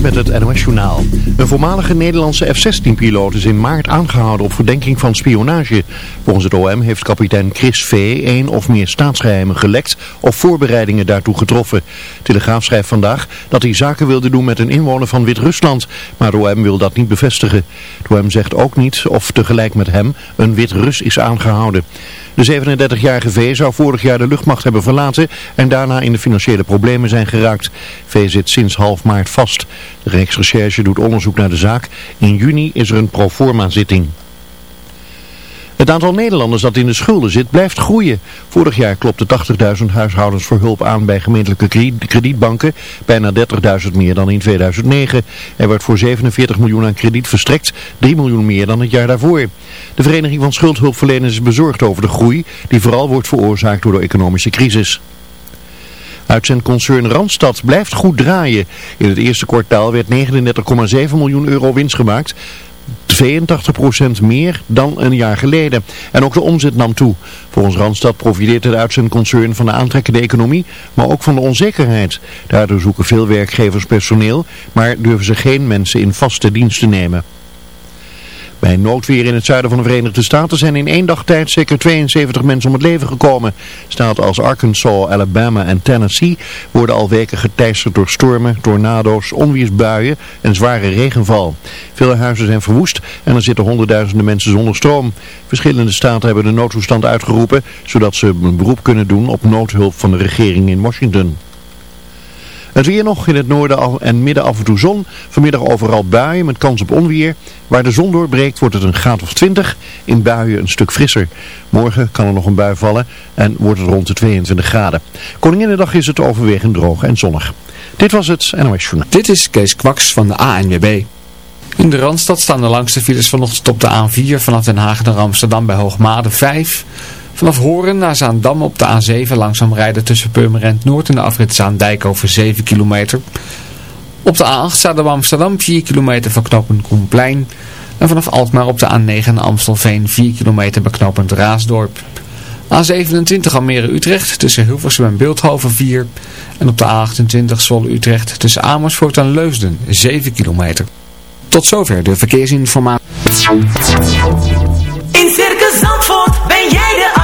Met het NOS Journaal. Een voormalige Nederlandse F-16-piloot is in maart aangehouden op verdenking van spionage. Volgens het OM heeft kapitein Chris V. één of meer staatsgeheimen gelekt of voorbereidingen daartoe getroffen. Telegraaf schrijft vandaag dat hij zaken wilde doen met een inwoner van Wit-Rusland, maar het OM wil dat niet bevestigen. Het OM zegt ook niet of tegelijk met hem een Wit-Rus is aangehouden. De 37-jarige V zou vorig jaar de luchtmacht hebben verlaten en daarna in de financiële problemen zijn geraakt. V zit sinds half maart vast. De Rijksrecherche doet onderzoek naar de zaak. In juni is er een proforma zitting. Het aantal Nederlanders dat in de schulden zit blijft groeien. Vorig jaar klopte 80.000 huishoudens voor hulp aan bij gemeentelijke kredietbanken. Bijna 30.000 meer dan in 2009. Er werd voor 47 miljoen aan krediet verstrekt, 3 miljoen meer dan het jaar daarvoor. De Vereniging van Schuldhulpverleners is bezorgd over de groei, die vooral wordt veroorzaakt door de economische crisis. Uitzendconcern Randstad blijft goed draaien. In het eerste kwartaal werd 39,7 miljoen euro winst gemaakt. 82% meer dan een jaar geleden. En ook de omzet nam toe. Volgens Randstad profiteert het uitzendconcern van de aantrekkende economie, maar ook van de onzekerheid. Daardoor zoeken veel werkgevers personeel, maar durven ze geen mensen in vaste dienst te nemen. Bij noodweer in het zuiden van de Verenigde Staten zijn in één dag tijd zeker 72 mensen om het leven gekomen. Staten als Arkansas, Alabama en Tennessee worden al weken geteisterd door stormen, tornado's, onweersbuien en zware regenval. Veel huizen zijn verwoest en er zitten honderdduizenden mensen zonder stroom. Verschillende staten hebben de noodtoestand uitgeroepen, zodat ze een beroep kunnen doen op noodhulp van de regering in Washington. Het weer nog in het noorden en midden af en toe zon. Vanmiddag overal buien met kans op onweer. Waar de zon doorbreekt wordt het een graad of 20. In buien een stuk frisser. Morgen kan er nog een bui vallen en wordt het rond de 22 graden. Koninginnedag is het overwegend droog en zonnig. Dit was het NOS Journal. Dit is Kees Kwaks van de ANWB. In de Randstad staan de langste files vanochtend op de A4 vanaf Den Haag naar Amsterdam bij Hoogmade 5... Vanaf Horen naar Zaandam op de A7 langzaam rijden tussen Purmerend Noord en de afrit Zaandijk over 7 kilometer. Op de A8 staat bij Amsterdam 4 kilometer van knooppunt Koenplein. En vanaf Alkmaar op de A9 naar Amstelveen 4 kilometer bij knooppunt Raasdorp. A27 Almere-Utrecht tussen Hilversum en Beeldhoven 4. En op de A28 Zwolle-Utrecht tussen Amersfoort en Leusden 7 kilometer. Tot zover de verkeersinformatie. In Circus Zandvoort ben jij de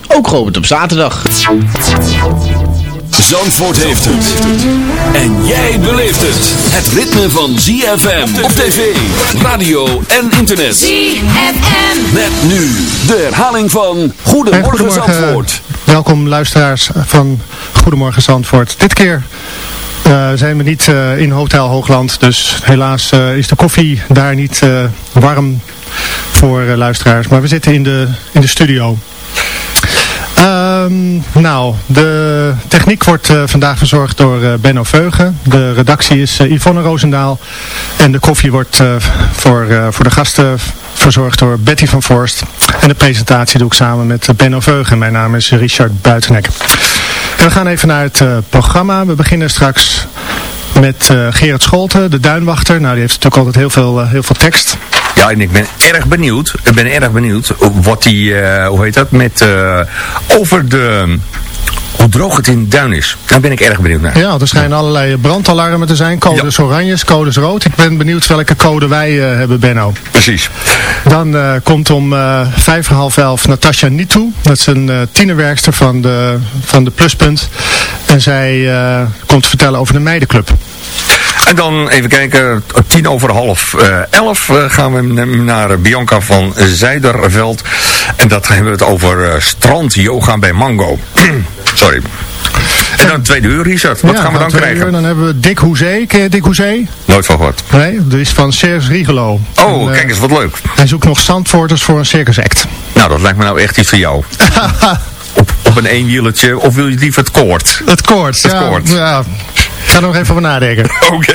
ook geopend op zaterdag. Zandvoort heeft het. En jij beleeft het. Het ritme van ZFM op tv, radio en internet. ZFM. Met nu de herhaling van Goedemorgen, Zandvoort. Welkom luisteraars van Goedemorgen Zandvoort. Dit keer uh, zijn we niet uh, in Hotel Hoogland, dus helaas uh, is de koffie daar niet warm voor luisteraars. Maar we zitten in de, in de studio. Um, nou, de techniek wordt uh, vandaag verzorgd door uh, Benno Veugen. De redactie is uh, Yvonne Roosendaal. En de koffie wordt voor, voor de gasten verzorgd door Betty van Voorst. En de presentatie doe ik samen met Benno Veugen. Mijn naam is Richard Buitenek. En we gaan even naar het programma. We beginnen straks met Gerard Scholte, de duinwachter. Nou, die heeft natuurlijk altijd heel veel, heel veel tekst. Ja, en ik ben erg benieuwd. Ik ben erg benieuwd wat die, eh, hoe heet dat, met, eh, over de, hoe droog het in duin is. Daar ben ik erg benieuwd naar. Ja, er schijnen allerlei brandalarmen te zijn. Codes oranjes, codes rood. Ik ben benieuwd welke code wij eh, hebben, Benno. Precies. Dan komt om eh, vijf en half elf Natasha Nitu. Dat is een tienerwerkster van de, van de Pluspunt. En zij komt vertellen over de meidenclub. En dan even kijken, tien over half eh, elf eh, gaan we naar Bianca van Zijderveld. En dat hebben we het over eh, strand yoga bij Mango. Sorry. En dan tweede uur, Richard. Wat Ja, gaan we dan krijgen? uur, dan hebben we Dick Hoezee. Ken je Dick Hoezee? Nooit van gehoord. Nee, dat is van Serge Rigolo. Oh, En, kijk eens, wat leuk. Hij zoekt nog zandvoorters voor een circus act. Nou, dat lijkt me nou echt iets voor jou. op, op een eenwieletje, of wil je liever het koord? Het koord. Het ja, koord. Ja, ik ga er nog even over nadenken. Oké.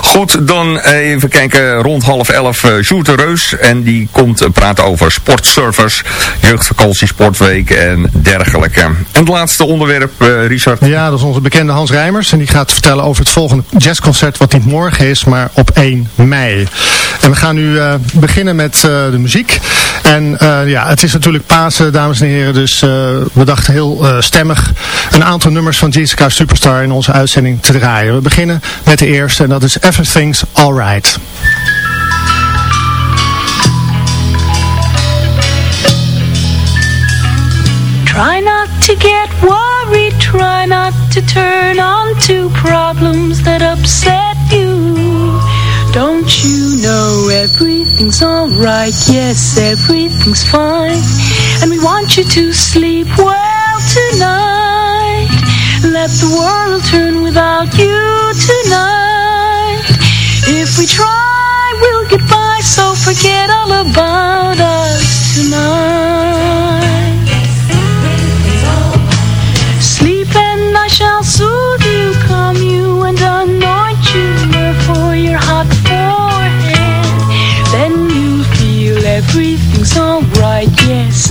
Goed, dan even kijken. Rond half elf uh, Sjoerd de Reus. En die komt eh, praten over sportservers, jeugdvakantie, sportweek en dergelijke. En het laatste onderwerp, eh, Richard. Ja, dat is onze bekende Hans Rijmers. En die gaat vertellen over het volgende jazzconcert wat niet morgen is, maar op 1 mei. En we gaan nu eh, beginnen met eh, de muziek. En eh, ja, het is natuurlijk Pasen, dames en heren. Dus eh, we dachten heel eh, stemmig een aantal nummers van Jessica Superstar in onze uitzending te draaien. We beginnen met de eerste en dat is Everything's Alright. Try not to get worried, try not to turn on to problems that upset you. Don't you know everything's alright? Yes, everything's fine. And we want you to sleep well tonight. Let the world turn without you tonight.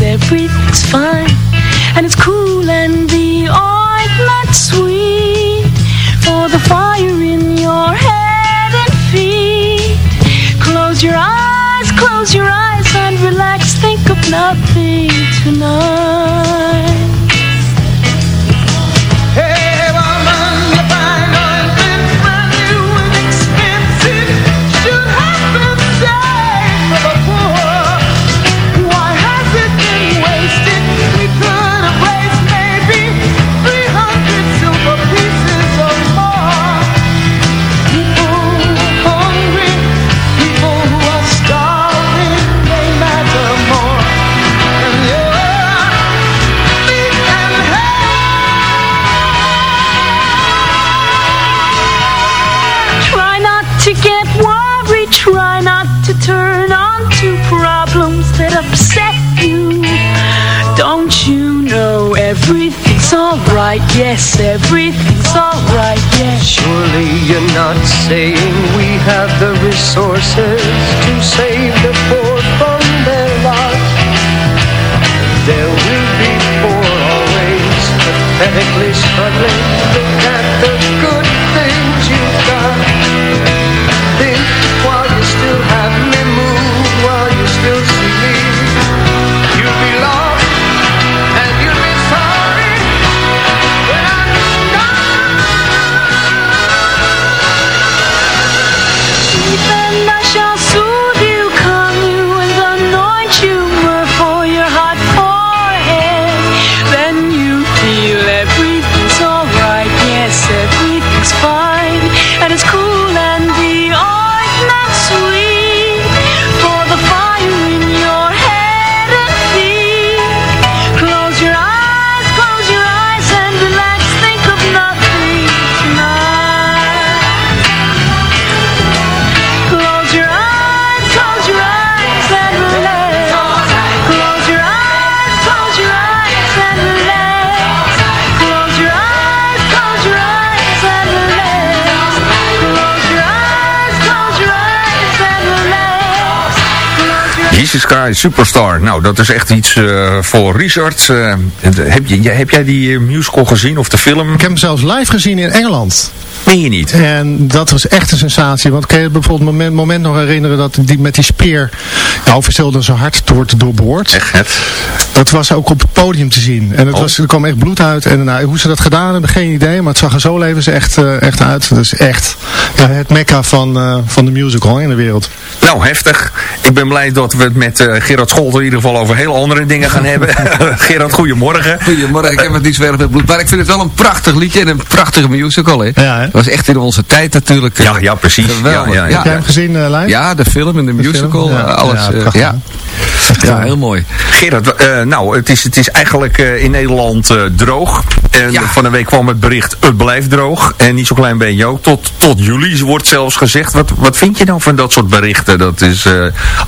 Everything's fine. And it's cool and the ointment sweet for the fire in your head and feet. Close your eyes, close your eyes and relax, think of nothing tonight. Yes, everything's alright, yes. Surely you're not saying we have the resources to save the poor from their lot. There will be poor always, pathetically struggling. Look at the good things you've got. Christ Superstar. Nou, dat is echt iets eh, voor Richard. Eh, heb, je, heb jij die eh, musical gezien of de film? Ik heb hem zelfs live gezien in Engeland. Meen je niet. En dat was echt een sensatie. Want kan je je bijvoorbeeld het moment, moment nog herinneren dat die met die speer ja, officieel dan zo hard wordt doorboord. Echt het. Dat was ook op het podium te zien. En het Oh. was, er kwam echt bloed uit. En nou, hoe ze dat gedaan hebben, geen idee. Maar het zag er zo leven ze echt, eh, echt uit. Dus echt ja, het mekka van, eh, van de musical in de wereld. Nou, heftig. Ik ben blij dat we het met eh, Gerard Scholt in ieder geval over heel andere dingen gaan hebben. Gerard, goedemorgen. Goedemorgen, ik heb het niet zo erg met bloed. Maar ik vind het wel een prachtig liedje en een prachtige musical, hè. Ja, hè? Was echt in onze tijd natuurlijk. eh, Ja, ja, precies. Geweldig. Ja, ja, ja. Heb jij hem gezien, eh Lijn? Ja, de film en de, musical, film, ja. eh, alles. Ja, Ja, ja. heel mooi. Gerard, eh, nou, het is, het is eigenlijk eh, in Nederland eh, droog. En Ja. van de week kwam het bericht, het blijft droog. En niet zo'n klein beetje ook. Tot, tot juli wordt zelfs gezegd. Wat, wat vind je nou van dat soort berichten? Dat is, eh,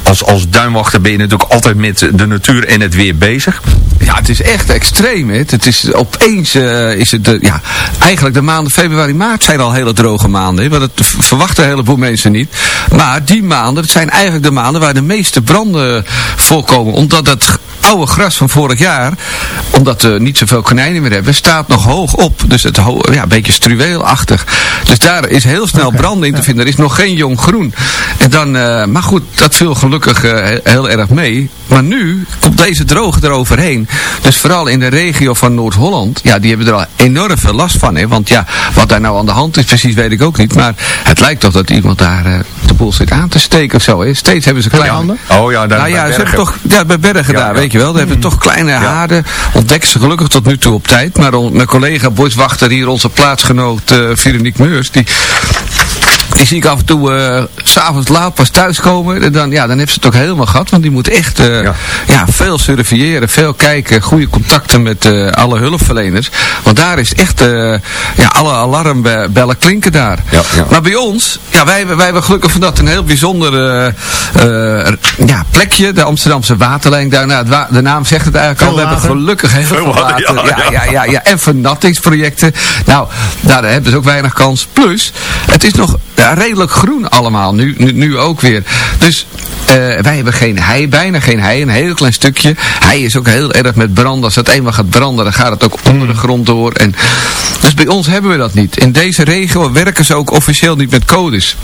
als, als duinwachter ben je natuurlijk altijd met de natuur en het weer bezig. Ja, het is echt extreem. Hè. Het is opeens eh, is het, de, ja, eigenlijk de maanden februari, maart zijn al hele droge maanden. Want dat verwachten een heleboel mensen niet. Maar die maanden, het zijn eigenlijk de maanden waar de meeste branden voorkomen. Omdat het oude gras van vorig jaar, omdat we niet zoveel konijnen meer hebben, staat nog hoog op. Dus het ja, een beetje struweelachtig. Dus daar is heel snel brand in te vinden. Er is nog geen jong groen. En dan, eh, maar goed, dat viel gelukkig eh, he- heel erg mee. Maar nu komt deze droge eroverheen. Dus vooral in de regio van Noord-Holland, ja, die hebben er al enorm veel last van. Hè? Want ja, wat daar nou aan de hand is, precies weet ik ook niet. Maar het lijkt toch dat iemand daar eh, de boel zit aan te steken of zo. Hè? Steeds hebben ze kleine... handen? Oh ja, daar Nou ja, bij ze hebben toch ja, bij Bergen Ja, daar, ja. weet je wel. Daar hebben we toch kleine haarden. Ontdekken ze gelukkig tot nu toe op tijd. Maar on- mijn collega boswachter hier, onze plaatsgenoot uh, Veronique Meurs, die... Die zie ik af en toe s s'avonds laat pas thuiskomen. En dan, ja, dan heeft ze het ook helemaal gehad. Want die moet echt eh, Ja. ja. veel surveilleren, veel kijken. Goede contacten met eh, alle hulpverleners. Want daar is echt, ja, alle alarmbellen klinken daar. Ja, ja. Maar bij ons, ja, wij, wij hebben gelukkig van dat een heel bijzonder ja, plekje. De Amsterdamse waterlijn. Daar, nou, het wa- de naam zegt het eigenlijk al. We hebben gelukkig heel veel Veel water, water. ja, Ja, ja, ja, ja. En vernattingsprojecten. Nou, daar hebben ze ook weinig kans. Plus, het is nog ja, redelijk groen allemaal. Nu, nu, nu ook weer. Dus eh, wij hebben geen hei, bijna geen hei. Een heel klein stukje. Hei is ook heel erg met branden. Als het eenmaal gaat branden, dan gaat het ook onder de grond door. En, dus bij ons hebben we dat niet. In deze regio werken ze ook officieel niet met codes.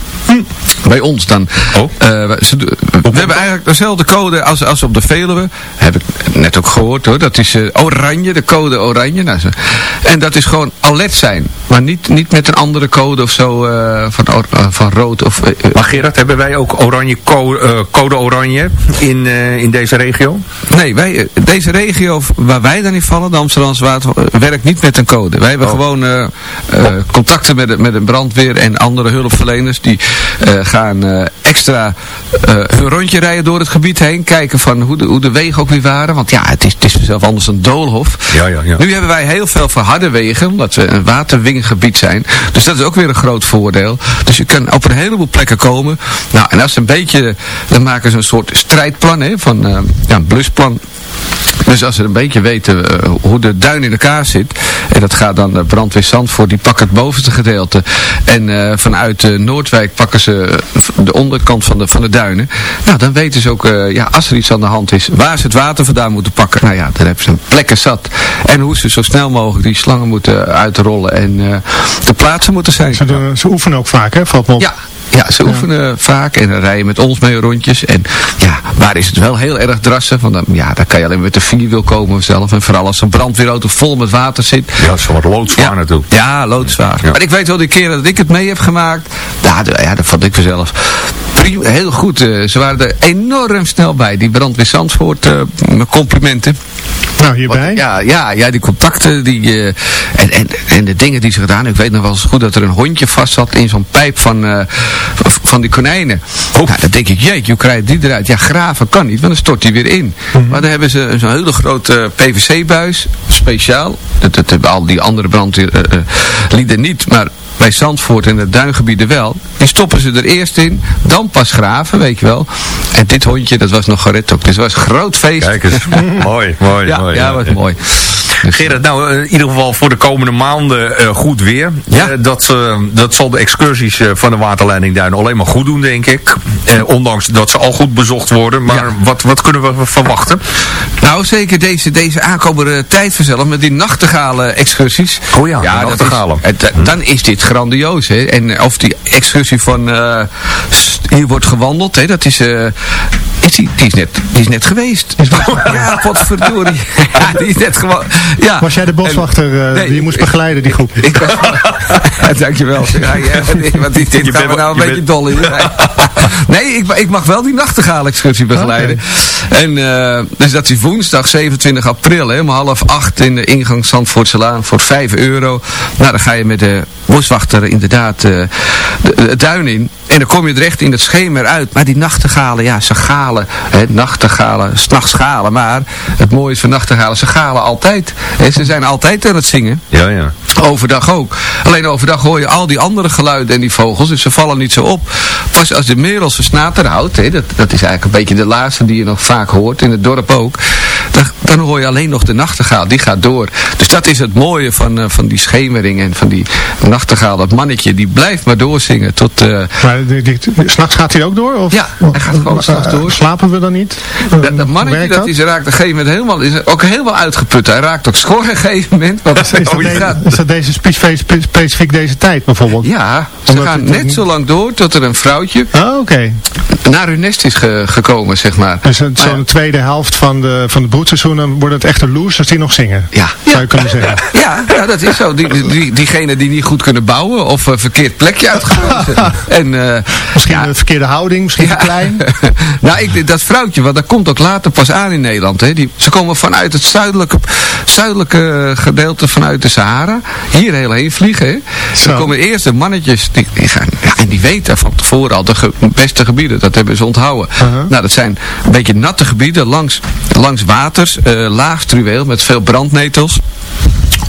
Bij ons dan. Oh. Eh, we, ze do- we hebben eigenlijk dezelfde code als, als op de Veluwe. Heb ik net ook gehoord hoor. Dat is eh, oranje, de code oranje. Nou. En dat is gewoon alert zijn. Maar niet, niet met een andere code of zo van, van rood of... eh, eh, Maar Gerard, hebben wij ook oranje co- eh, code oranje in, eh, in deze regio? Nee, wij, eh, deze regio waar wij dan in vallen, de Amsterdamse Water, eh, werkt niet met een code. Wij hebben gewoon eh, eh, contacten met, de- met een brandweer en andere hulpverleners. Die eh, gaan eh, extra eh, hun rondje rijden door het gebied heen. Kijken van hoe de, hoe de wegen ook weer waren. Want ja, het is, het is zelf anders een doolhof. Ja, ja, ja. Nu hebben wij heel veel verharde wegen, omdat we een waterwinggebied zijn. Dus dat is ook weer een groot voordeel. Dus je kan op een heleboel plekken komen. Nou, en als ze een beetje, dan maken ze een soort strijdplan, hè, van eh, ja, een blusplan. Dus als ze een beetje weten eh, hoe de duin in elkaar zit, en dat gaat dan de brandweer Zandvoort, die pakken het bovenste gedeelte. En eh, vanuit eh, Noordwijk pakken ze de onderkant van de, van de duinen. Nou, dan weten ze ook, eh, ja, als er iets aan de hand is, waar ze het water vandaan moeten pakken. Nou ja, dan hebben ze plekken zat. En hoe ze zo snel mogelijk die slangen moeten uitrollen en eh te plaatsen moeten zijn. Ze, doen- ze oefenen ook vaak, hè? Op. Ja, ja, ze oefenen vaak en dan rijden met ons mee rondjes. En ja, waar is het wel heel erg drassen? Want dan, ja, daar kan je alleen met de vier wil komen zelf. En vooral als een brandweerauto vol met water zit. Ja, dat is wat loodzwaar Ja, natuurlijk. ja loodzwaar. Ja. Maar ik weet wel die keren dat ik het mee heb gemaakt. Ja, de- ja dat vond ik vanzelf. Prima, heel goed. eh, ze waren er enorm snel bij. Die brandweer Zandvoort, mijn complimenten. Nou, hierbij. Ja, ja, ja, die contacten die, eh, en, en, en de dingen die ze gedaan hebben. Ik weet nog wel eens goed dat er een hondje vast zat in zo'n pijp van, van die konijnen. Nou, dan denk ik, jeetje, hoe krijg je die eruit? Ja, graven kan niet, want dan stort die weer in. Maar dan hebben ze zo'n hele grote PVC-buis, speciaal. Dat, dat hebben al die andere brandlieden niet, maar bij Zandvoort en het duingebieden wel. Die stoppen ze er eerst in, dan pas graven, weet je wel. En dit hondje, dat was nog gered ook. Dus het was een groot feest. Kijk eens. mooi, mooi, Ja, mooi. ja, wat mooi. Gerard, nou eh, in ieder geval voor de komende maanden eh, goed weer. Ja. Eh, dat, dat zal de excursies van de waterleiding Duin alleen maar goed doen, denk ik. Ondanks dat ze al goed bezocht worden. Maar Ja. wat, wat kunnen we verwachten? Nou, zeker deze, deze aankomende tijd vanzelf met die nachtegalen excursies. Oh ja, nachtegalen. is- da- dan is dit grandioos, hè. En of die excursie van, hier wordt gewandeld, hè, dat is, eh, is die, die, is net, die is net geweest. ja, wat verdorie. ja, die is net gewoon, ja. Was jij de boswachter eh, Nee, die je moest ik- begeleiden, die groep? Ik was, dankjewel. Ja, ja, nee, want dit, dit Je gaan we bent- nou een je beetje bent- dol in. Nee, ik, ik mag wel die nachtegaal-excursie begeleiden. En eh, dus dat is woensdag 27 april, hè, om half acht in de ingang Zandvoortselaan voor 5 euro. Nou, dan ga je met de boswachter inderdaad eh, de, de duin in. En dan kom je terecht in het schemer uit. Maar die nachtegalen, ja, ze galen. Hè, nachtegalen, s'nachts galen. Maar het mooie is van nachtegalen, ze galen altijd. Hè, ze zijn altijd aan het zingen. Ja, ja. Overdag ook. Alleen overdag hoor je al die andere geluiden en die vogels, dus ze vallen niet zo op. Pas als de merel zijn snater houdt, hè, dat, dat is eigenlijk een beetje de laatste die je nog vaak hoort, in het dorp ook. Dan, dan hoor je alleen nog de nachtegaal, die gaat door. Dus dat is het mooie van, eh, van die schemering en van die nachtegaal. Dat mannetje, die blijft maar doorzingen tot... eh, Maar die, die, s'nachts gaat hij ook door? Of, Ja, hij gaat gewoon Eh, s'nachts door. Slapen we dan niet? dat, Eh, dat mannetje, werkt dat is, raakt op een gegeven moment helemaal, is ook helemaal uitgeput. Hij raakt ook schor op een gegeven moment. Want, Is dat, oh, deze- gaat- is dat deze spe- spe- specifiek deze tijd bijvoorbeeld? ja, ze Omdat gaan net zo lang door tot er een vrouwtje oké. naar hun nest is ge- gekomen, zeg maar. Dus zo'n tweede helft van de, van de broedseizoen, dan worden het echte losers die nog zingen. Ja. Zou je kunnen zeggen. Ja, ja, dat is zo. Die, die, diegenen die niet goed kunnen bouwen of een verkeerd plekje uitgekozen. en, eh, Misschien ja, een verkeerde houding, misschien te klein. nou, ik, dat vrouwtje, want dat komt ook later pas aan in Nederland. Hè. Die, ze komen vanuit het zuidelijke, zuidelijke gedeelte vanuit de Sahara. Hier heel heen vliegen. Hè. Zo. Dan komen eerst de mannetjes. Die, die gaan, ja, en die weten van tevoren al de ge- beste gebieden. Dat hebben ze onthouden. Uh-huh. Nou, dat zijn een beetje natte gebieden langs, langs waters. eh laag struweel met veel brandnetels.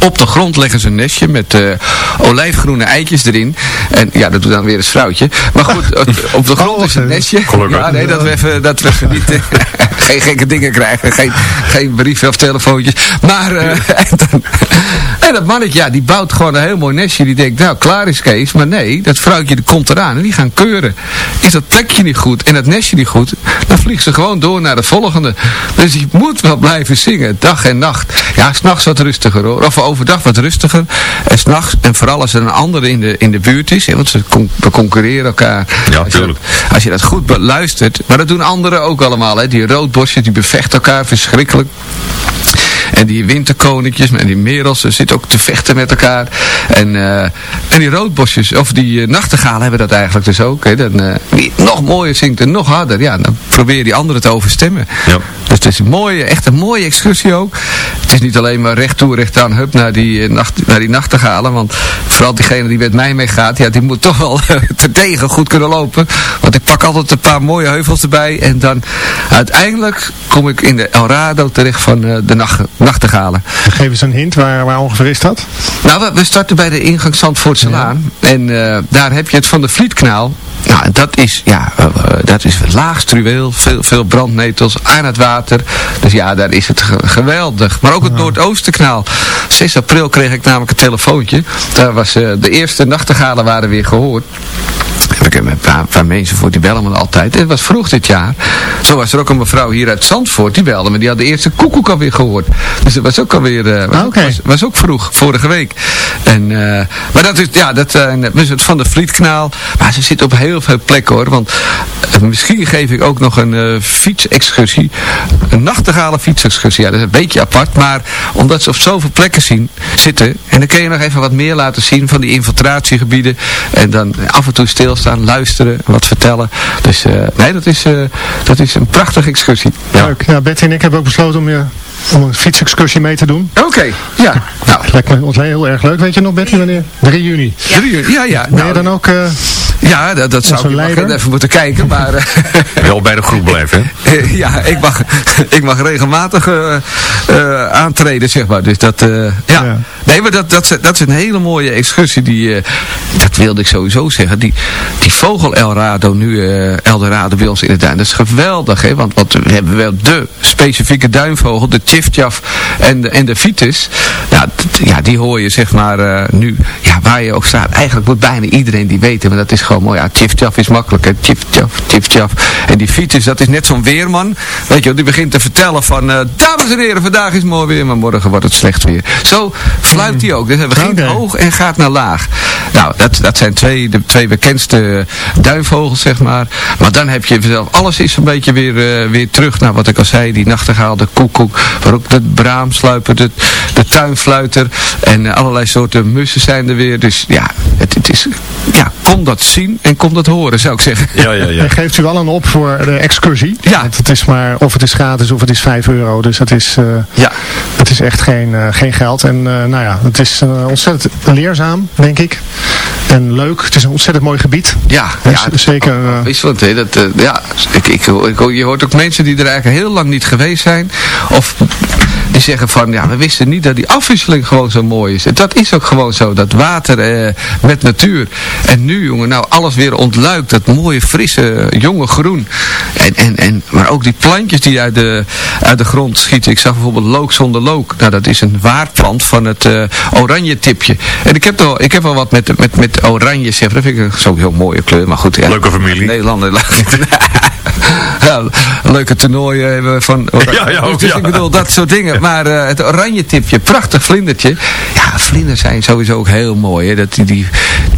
Op de grond leggen ze een nestje met eh, olijfgroene eitjes erin. En ja, dat doet dan weer het vrouwtje. Maar goed, op- de grond is een nestje. Gelukkig. Ja, nee, dat we even, dat we even niet, eh, geen gekke dingen krijgen. Geen, geen brieven of telefoontjes. Maar, en, dan- en dat mannetje, ja, die bouwt gewoon een heel mooi nestje. Die denkt, nou, klaar is Kees. Maar nee, dat vrouwtje die komt eraan en die gaan keuren. Is dat plekje niet goed en dat nestje niet goed, dan vliegt ze gewoon door naar het volgende. Dus die moet wel blijven zingen, dag en nacht. Ja, s'nachts wat rustiger hoor. Of overdag wat rustiger. En s'nachts, en vooral als er een andere in de, in de buurt is. Hè, want ze con concurreren elkaar. Ja, Als je tuurlijk. dat- Als je dat goed beluistert. Maar dat doen anderen ook allemaal. Hè. Die roodbosjes, die bevechten elkaar verschrikkelijk. En die winterkoninkjes en die merels, ze zitten ook te vechten met elkaar. En, eh, en die roodbosjes, of die uh, nachtegalen hebben dat eigenlijk dus ook. Hè. Dan, eh, wie nog mooier zingt en nog harder, ja, dan probeer je die anderen te overstemmen. Ja. Dus het is een mooie, echt een mooie excursie ook. Het is niet alleen maar recht toe, recht aan, hup, naar die, nacht, naar die nachtegalen. Want vooral diegene die met mij meegaat, ja, die moet toch wel te tegen goed kunnen lopen. Want ik pak altijd een paar mooie heuvels erbij. En dan uiteindelijk kom ik in de El Rado terecht van de nacht, nachtegalen. Geef eens een hint, waar, waar ongeveer is dat? Nou, we, we starten bij de ingang Zandvoortse Laan. En eh, daar heb je het van de Vlietkanaal. Nou, dat is, ja, eh, eh, dat is laag struweel, veel, veel brandnetels aan het water. Dus ja, daar is het ge- geweldig. Maar ook het Noordoostenkanaal. 6 april kreeg ik namelijk een telefoontje. Daar was de eerste nachtegalen waren weer gehoord. Ik heb een paar, paar mensen voor, die bellen me altijd. Het was vroeg dit jaar. Zo was er ook een mevrouw hier uit Zandvoort, die belde me. Die had de eerste koekoek alweer gehoord. Dus dat was ook alweer, eh, was, oké. was, was ook vroeg, vorige week. En, eh, maar dat is, ja, dat zijn uh, van de Vlietkanaal. Maar ze zit op heel veel plekken hoor. Want eh, misschien geef ik ook nog een eh, fietsexcursie. Een nachtegale fietsexcursie. Ja, dat is een beetje apart. Maar omdat ze op zoveel plekken zien, zitten. En dan kun je nog even wat meer laten zien van die infiltratiegebieden. En dan af en toe stilstaan, luisteren, wat vertellen. Dus eh, nee, dat is, eh, dat is een prachtige excursie. Ja. Leuk. Ja, Betty en ik hebben ook besloten om, je, om een fietsexcursie mee te doen. Oké, ja. Nou, Lijkt me ons heel erg leuk. Weet je nog, Betty, wanneer? 3 juni. drie uur. Ja, ja. Ben je Nou, dan ook... eh, Ja, dat, dat zou ik leider. even moeten kijken, maar... eh, Wel bij de groep blijven, hè? Ja, ik mag, ik mag regelmatig eh, eh, aantreden, zeg maar. Dus dat, eh, ja. Ja. Nee, maar dat, dat, is- dat is een hele mooie excursie. Die, eh, dat wilde ik sowieso zeggen. Die, die vogel Eldorado nu, eh Eldorado bij ons in de duin. Dat is geweldig, hè. Want, want we hebben wel de specifieke duinvogel, de tjiftjaf en de, en de vitis. Ja, d- ja, die hoor je zeg maar eh, nu, ja, waar je ook staat. Eigenlijk moet bijna iedereen die weten, maar dat is gewoon mooi. Ja, tjiftjaf is makkelijk, hè. Tjiftjaf, tjiftjaf. En die vitis, dat is net zo'n weerman. Weet je, wel, die begint te vertellen van, eh, dames en heren, vandaag is mooi weer, maar morgen wordt het slecht weer. Zo fluit hij ook. Dus hij begint hoog en gaat naar laag. Nou, dat, dat zijn twee, de twee bekendste duinvogels, zeg maar. Maar dan heb je zelf, alles is een beetje weer, eh, weer terug naar wat ik al zei. Die nachtegaal, de koekoek, maar ook de braamsluiper, de, de tuinfluiter. En eh, allerlei soorten mussen zijn er weer. Dus ja, het, het is, ja, kom dat zien en kom dat horen, zou ik zeggen. Ja, ja, ja. En geeft u allen op voor de excursie? Ja. Want het is maar, of het is gratis of het is 5 euro. Dus het is, eh, Ja. het is echt geen, eh, geen geld. En eh, nou ja, het is eh, ontzettend leerzaam, denk ik. En leuk. Het is een ontzettend mooi gebied. Ja, Dus ja zeker, eh, Is wat, hè? Dat, eh, ja, ik, ik, je hoort ook mensen die er eigenlijk heel lang niet geweest zijn. Of die zeggen van, ja, we wisten niet dat die afwisseling gewoon zo mooi is. En dat is ook gewoon zo, dat water eh, met natuur. En nu, jongen, nou alles weer ontluikt. Dat mooie, frisse, jonge groen. En, en, en, maar ook die plantjes die uit de, uit de grond schieten. Ik zag bijvoorbeeld look zonder look. Nou, dat is een waardplant van het eh, oranje tipje. En ik heb, wel, ik heb wel wat met, met, met oranje, zeg. Dat vind ik een sowieso mooie kleur. Maar goed, ja. Leuke familie. Nederlander. ja, leuke toernooien hebben we van. Ja, ja, ook, dus ja. ik bedoel, dat soort dingen. Maar eh, het oranje tipje, prachtig vlindertje. Ja, vlinders zijn sowieso ook heel mooi. Hè? Dat, die, die,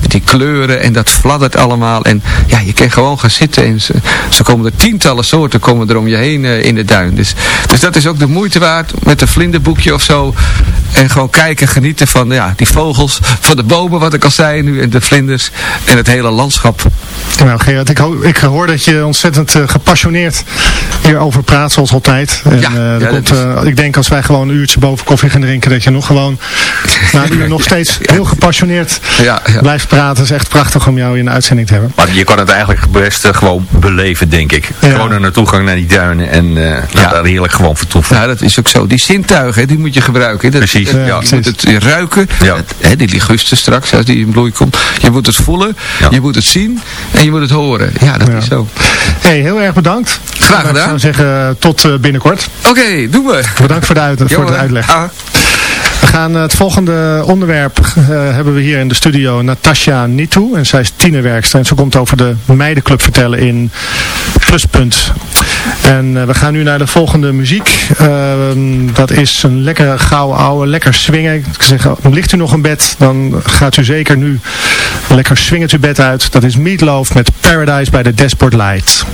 die kleuren en dat fladdert allemaal. En ja, je kan gewoon gaan zitten. En ze, ze komen er tientallen soorten komen er om je heen eh, in de duin. Dus, dus dat is ook de moeite waard met een vlinderboekje of zo. En gewoon kijken, genieten van ja, die vogels, van de bomen, wat ik al zei nu. En de vlinders en het hele landschap. Nou Gerard, ik, ho- ik hoor dat je ontzettend eh, gepassioneerd hierover praat zoals altijd. En, Ja, eh, ja, komt, dat is- eh, ik denk als wij gewoon een uurtje boven koffie gaan drinken, dat je nog gewoon na een uur nog steeds heel gepassioneerd Ja, ja. blijft praten. Het is echt prachtig om jou in de uitzending te hebben. Maar je kan het eigenlijk best gewoon beleven, denk ik. Ja. Gewoon naartoe gaan naar die duinen en eh, nou, Ja. daar heerlijk gewoon vertoeven. Ja, dat is ook zo. Die zintuigen, die moet je gebruiken. Dat, Precies. Ja, je moet het ruiken. Ja. Het- hè, die ligusten straks, als die in bloei komt. Je moet het voelen, Ja. je moet het zien en je moet het horen. Ja, dat is zo. Hey, heel erg bedankt. Graag Ik gedaan. zou zeggen tot eh, binnenkort. Oké, doen we. Bedankt voor de, uit, voor de uitleg. Ah, gaan eh, het volgende onderwerp eh, hebben we hier in de studio Natasja Nitu. En zij is tienerwerkster en ze komt over de meidenclub vertellen in Pluspunt. En eh, we gaan nu naar de volgende muziek. Ehm, dat is een lekkere gouden ouwe, lekker swingen. Ik zeg, ligt u nog in bed, dan gaat u zeker nu lekker swingend uw bed uit. Dat is Meatloaf met Paradise by the Dashboard Light.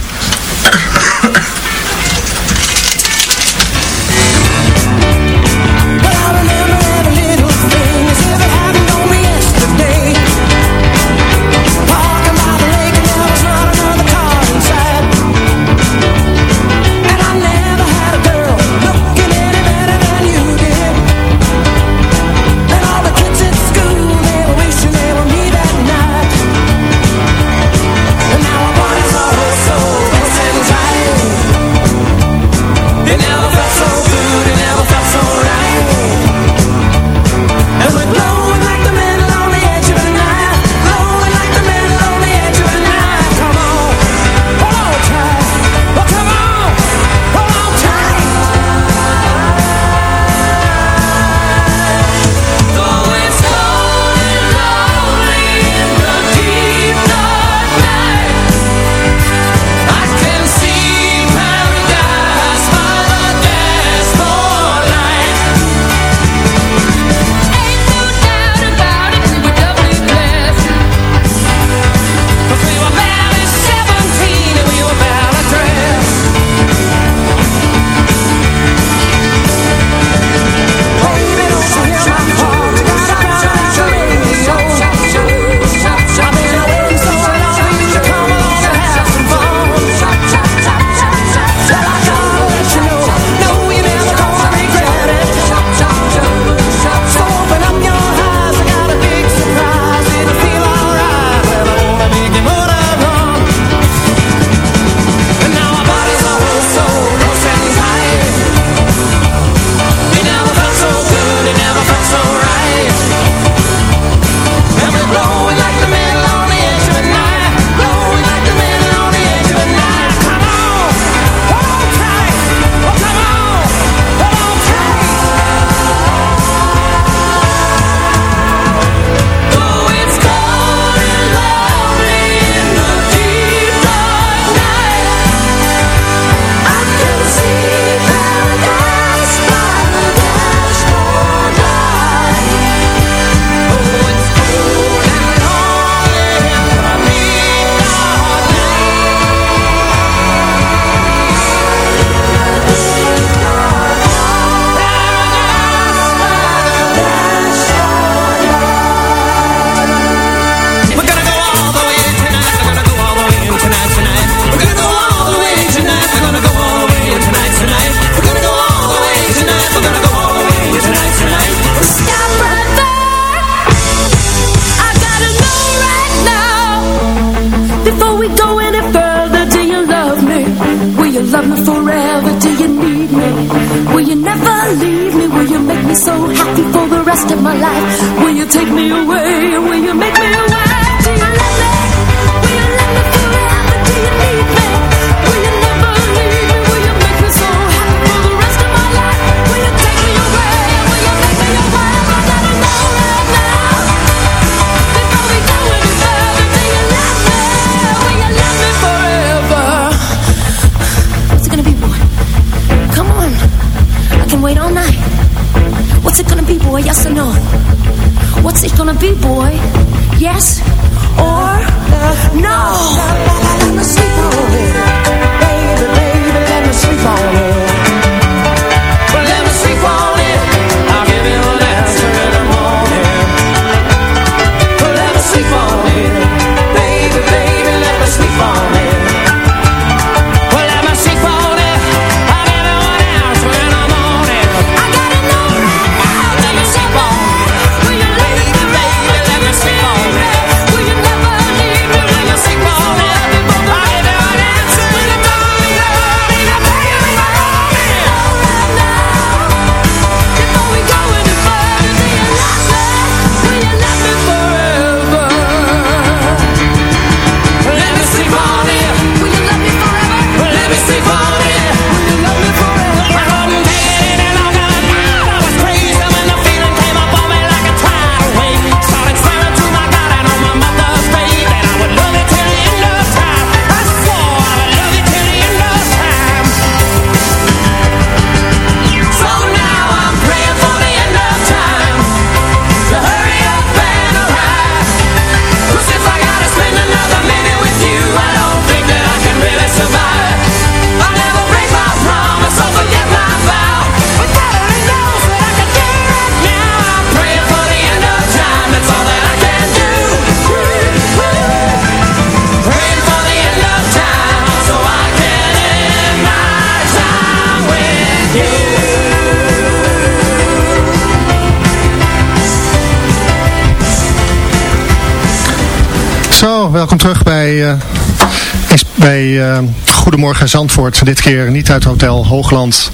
Goedemorgen Zandvoort. Dit keer niet uit Hotel Hoogland.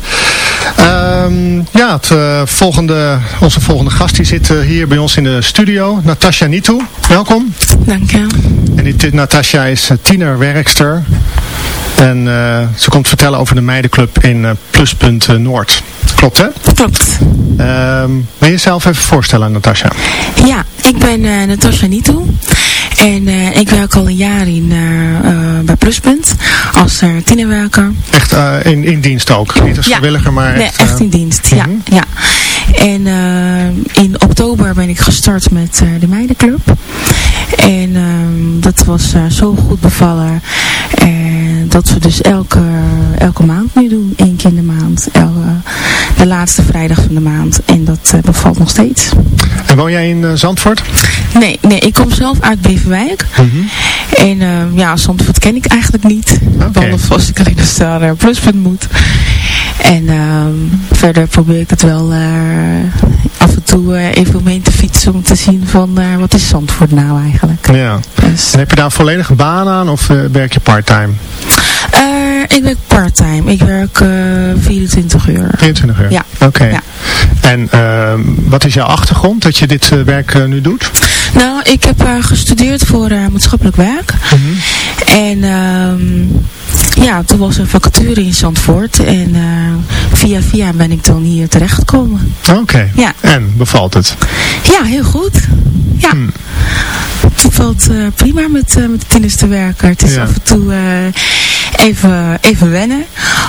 Ehm, ja, het, eh, volgende, onze volgende gast die zit eh, hier bij ons in de studio. Natasja Nitu, welkom. Dank je. En dit, Natasja is uh, tienerwerkster. En eh, ze komt vertellen over de meidenclub in eh, Pluspunt eh, Noord. Klopt hè? Klopt. Ehm, wil je jezelf even voorstellen Natasja? Ja, ik ben eh Natasja Nitu. En eh, ik werk al een jaar in, eh, eh, bij Pluspunt als tienerwerker. Echt in, in dienst ook, niet als Ja. vrijwilliger, maar nee, echt... echt, in dienst. Ja, ja. En in oktober ben ik gestart met de meidenclub. En ehm, dat was zo goed bevallen. En dat we dus elke, elke maand nu doen. één keer in de maand. Elke, de laatste vrijdag van de maand. En dat eh, bevalt nog steeds. En woon jij in eh, Zandvoort? Nee, nee, ik kom zelf uit Beverwijk. En eh, ja, Zandvoort ken ik eigenlijk niet. Behalve als ik alleen eens naar uh, Pluspunt moet. En ehm, verder probeer ik het wel af en toe eh, even omheen te fietsen om te zien van wat is Zandvoort nou eigenlijk. Ja. En heb je daar een volledige baan aan of werk je parttime? Eh, ik werk parttime. Ik werk eh 24 uur. 22 uur? Ja. Oké. Ja. En ehm, wat is jouw achtergrond dat je dit eh, werk eh, nu doet? Nou, ik heb eh, gestudeerd voor eh, maatschappelijk werk. En ehm, ja, toen was er een vacature in Zandvoort. En eh, via via ben ik dan hier terechtgekomen. Oké. Ja. En bevalt het? Ja, heel goed. Ja. Het valt eh, prima met, eh, met de tieners te werken. Het is Ja. af en toe even, even wennen.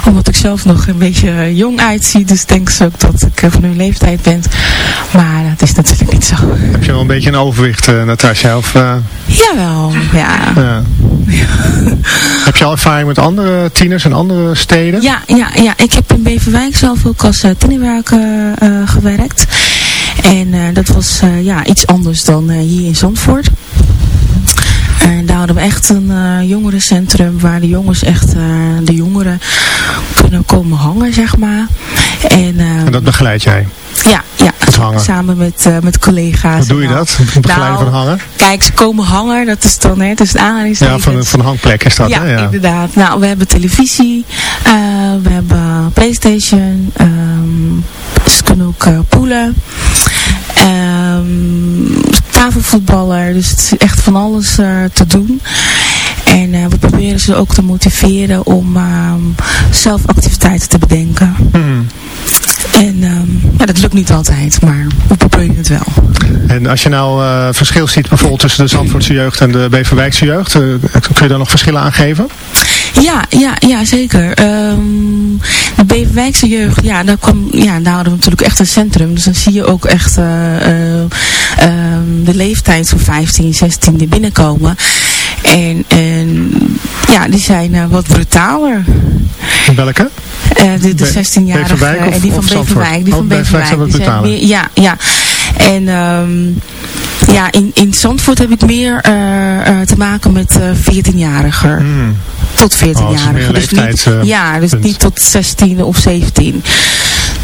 Omdat ik zelf nog een beetje jong uitzie. Dus denken ze ook dat ik van hun leeftijd ben. Maar dat is natuurlijk niet zo. Heb je wel een beetje een overwicht, eh Natasja? Of, Jawel, ja. ja. Heb je al ervaring met andere tieners en andere steden? Ja, ja, ja, ik heb in Beverwijk zelf ook als uh, tienerwerker eh, gewerkt. En eh, dat was eh, ja, iets anders dan eh, hier in Zandvoort. En daar hadden we echt een eh, jongerencentrum waar de jongens echt, eh, de jongeren kunnen komen hangen, zeg maar. En, eh, En dat begeleid jij? ja, ja. Het. Samen met, eh, met collega's. Hoe doe je dat? Begeleiden Nou, van hangen? Kijk, ze komen hangen, dat is dan, hè, dat is een Ja, van, van hangplek is dat, ja, hè? Ja. inderdaad. Nou, we hebben televisie, eh, we hebben Playstation, ehm, ze kunnen ook eh, poelen. Ehm, tafelvoetballer, dus het is echt van alles te doen. En eh, we proberen ze ook te motiveren om ehm, zelf activiteiten te bedenken. Hmm. En ehm, ja, dat lukt niet altijd, maar we proberen het wel. En als je nou eh, verschil ziet bijvoorbeeld tussen de Zandvoortse jeugd en de Beverwijkse jeugd, eh, kun je daar nog verschillen aangeven? Ja, ja, ja zeker. Ehm, de Beverwijkse jeugd, ja, daar, kwam, ja, daar hadden we natuurlijk echt een centrum. Dus dan zie je ook echt eh, eh, ehm, de leeftijd van 15, 16 die binnenkomen. En, en ja, die zijn eh, wat brutaler. Welke? Eh, de, de Be- 16-jarige Beverwijk of- en die van? Beverwijk. Die Oh, van Beverwijk zijn wat meer, ja, ja. En ehm, ja, in, in Zandvoort heb ik meer eh, te maken met eh 14-jariger. Hmm. Tot 14-jariger. Oh, het is meer een dus leeftijds, niet, ja, dus punt. niet tot 16 of 17.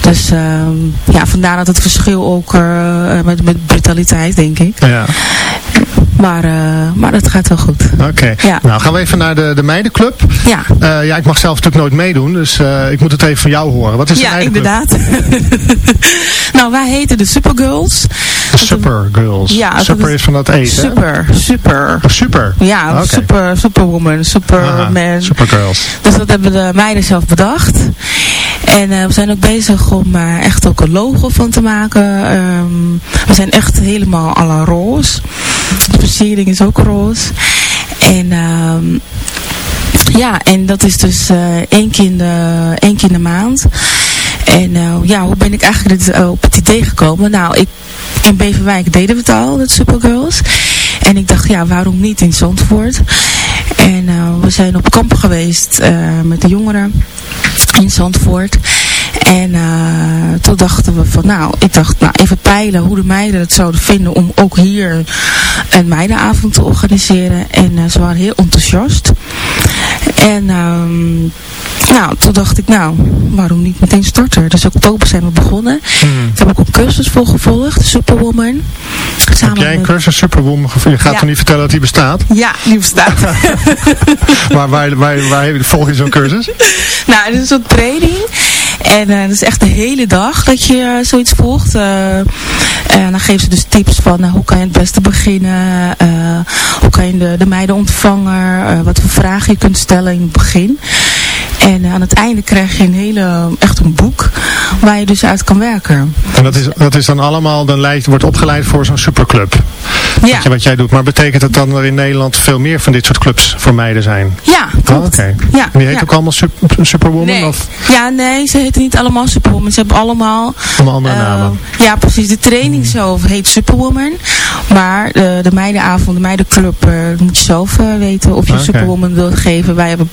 Dus ehm, ja, vandaar dat het verschil ook eh, met, met brutaliteit, denk ik. Ja. Maar, eh, maar het gaat wel goed. Oké. Ja. Nou, gaan we even naar de, de meidenclub. Ja. Eh, ja, ik mag zelf natuurlijk nooit meedoen, dus eh, ik moet het even van jou horen. Wat is de Ja, meidenclub? inderdaad. nou, wij heten de Supergirls. De Supergirls. Ja, dat super is- van dat eten. Super, super. Oh, super. Ja, Oké. super, superwoman, superman. Aha, Supergirls. Dus dat hebben de meiden zelf bedacht. En eh, we zijn ook bezig om eh, echt ook een logo van te maken. Ehm, we zijn echt helemaal à la roze. De versiering is ook roze. En ehm, ja, en dat is dus eh, één, keer in de, één keer in de maand. En ja, hoe ben ik eigenlijk op het idee gekomen? Nou, ik, in Beverwijk deden we het al, dat Supergirls. En ik dacht, ja, waarom niet in Zandvoort? En eh, we zijn op kamp geweest eh, met de jongeren in Zandvoort. En eh, toen dachten we van, nou, ik dacht, nou, even peilen hoe de meiden het zouden vinden om ook hier een meidenavond te organiseren. En eh, ze waren heel enthousiast. En ehm, nou, toen dacht ik, nou, waarom niet meteen starten? Dus oktober zijn we begonnen. Hmm. Ik heb ook een cursus voor gevolgd, Superwoman. Heb jij een cursus Superwoman gevoerd? Je gaat Ja. toch niet vertellen dat die bestaat? Ja, die bestaat. waar, waar, waar, waar heb je- volg je zo'n cursus? nou, het is een training. En eh dat is echt de hele dag dat je eh, zoiets volgt. Eh, en dan geven ze dus tips van hoe kan je het beste beginnen. hoe kan je de, de meiden ontvangen. wat voor vragen je kunt stellen in het begin. En eh, aan het einde krijg je een hele, echt een boek waar je dus uit kan werken. En dat is, dat is dan allemaal, dan wordt opgeleid voor zo'n superclub. Ja. Wat, je, wat jij doet. Maar betekent dat dan er in Nederland veel meer van dit soort clubs voor meiden zijn? Ja, klopt. Oh, Oké. Ja, En die heet ja. ook allemaal super, Superwoman? Nee. Of Ja, nee, ze heten niet allemaal Superwoman. Ze hebben allemaal... allemaal andere eh, namen? ja, precies. De training zelf heet Superwoman. Maar eh, de meidenavond, de meidenclub, moet je zelf weten of je Oké. Superwoman wilt geven. Wij hebben